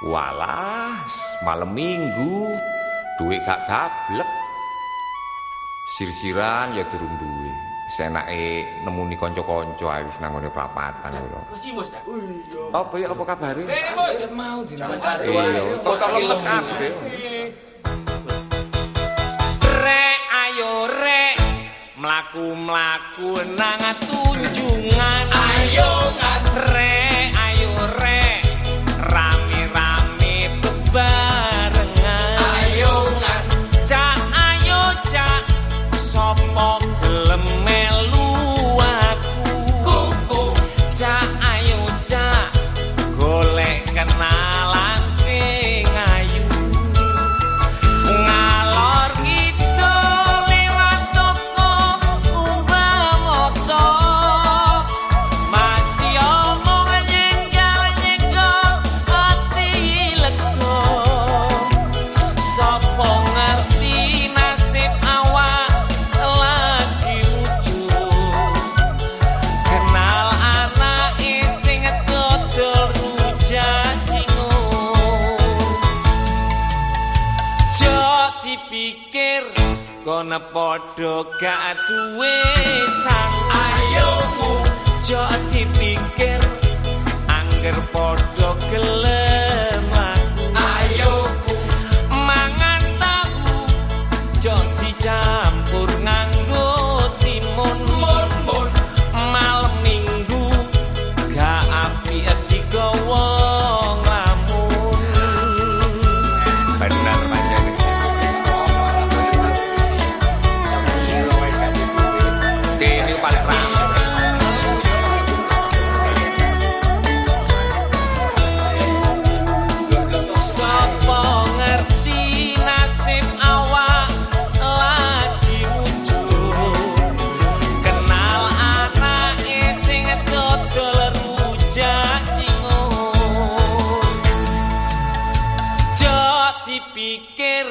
Walah, malam minggu duit gak gablek. Sir-siran ya durung duwe. Senake nemuni kanca-kanca ae wis nang ngene prapatan lho. Mesti Bos, Cak. Apa ya apa kabare? Eh, Bos. mau Iya, kok lemes kabeh. Rek ayo rek mlaku-mlaku nang tunjungan. Ayo ngan. Dipikir kono podo gak duwe sang Ayo mu. Jok dipikir angger podo gelem aku Ayo ku. mangan tahu jok dicampur dipikir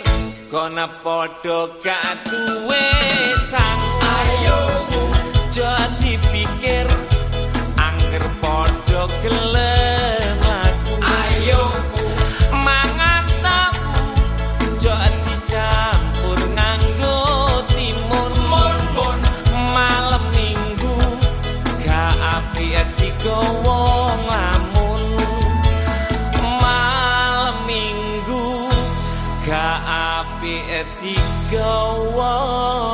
kono podo gak duwe me at the go.